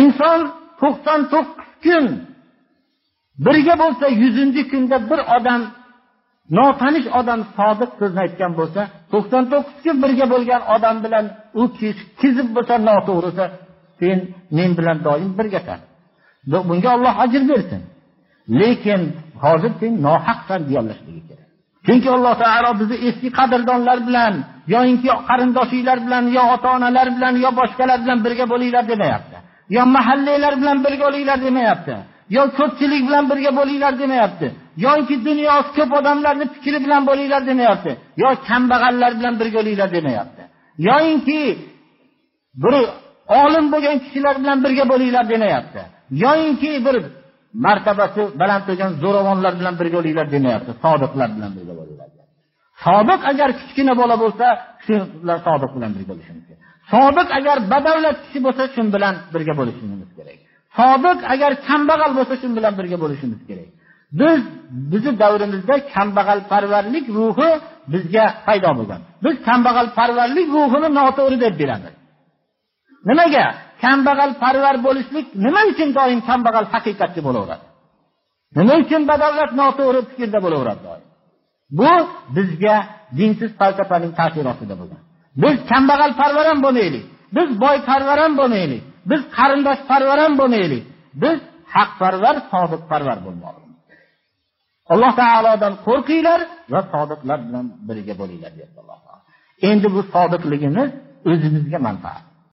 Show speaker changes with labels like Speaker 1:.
Speaker 1: inson to'qson to'qqiz kun birga bo'lsa yuzinchi kunda bir odam notanish odam sodiq so'zni aytgan bo'lsa to'qson to'qqiz kun birga bo'lgan odam bilan u kishi kizib bo'lsa noto'g'ri bo'lsa sen men bilan doim birgasan. Bunga olloh ajr bersin. Lekin hozir sen nohaqsan deyolmasligi kerak. Chunki alloh taolo bizni eski qadrdonlar bilan yoinki qarindoshinglar bilan yo ota onalar bilan yo boshqalar bilan birga bo'linglar demayapti. Yo mahallalar bilan birga olinglar demayapti. yo ko'pchilik bilan birga bo'linglar demayapti. yoki dunyosi ko'p odamlarni fikri bilan bo'linglar demayapti. yo kambag'allar bilan birga bo'linglar demayapti. yoyinki bir olim bo'lgan kishilar bilan birga bo'linglar demayapti. yoyinki bir martabasi baland bo'lgan zo'ravonlar bilan birga bo'linglar demayapti. sodiqlar bilan birga bo'linglar sodiq agar kichkina bola bo'lsa shular sodiq bilan birga bo'lishi Sobiq agar badavlat kishi bo'lsa shun bilan birga bo'lishimiz kerak. Sobiq agar kambag'al bo'lsa shun bilan birga bo'lishimiz kerak. Biz bizning davrimizda kambag'alparvarlik ruhi bizga paydo bo'lgan. Biz kambag'alparvarlik ruhini noto'g'ri deb bilamiz. Nimaga? Kambag'alparvar bo'lishlik nima uchun doim kambag'al haqiqatchi bo'laveradi? Nima uchun badavlat noto'g'ri fikrda bo'laveradi doim? Bu bizga dinsiz falsafaning ta'sirotida bo'lgan. Biz kambag'alparvar ham bo'lmaylik. Biz boyparvar ham bo'lmaylik. Biz qarindoshparvar ham bo'lmaylik. Biz haqparvar sodiqparvar bo'lmoqlimiz alloh taolodan qo'rqinglar va sodiqlar bilan birga bo'linglar deyapti alloh taolo. Endi bu sodiqligimiz o'zimizga manfaat.